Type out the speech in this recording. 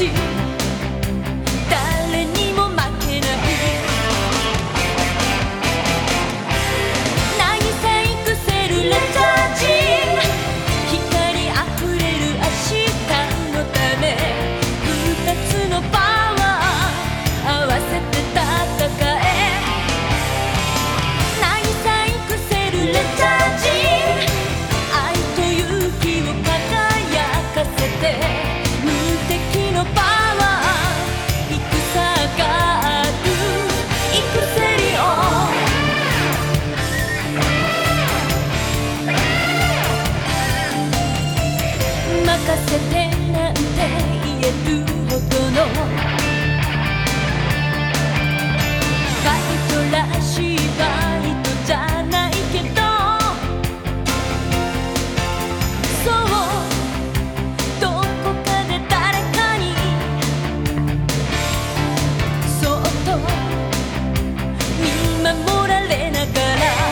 静。守られながら。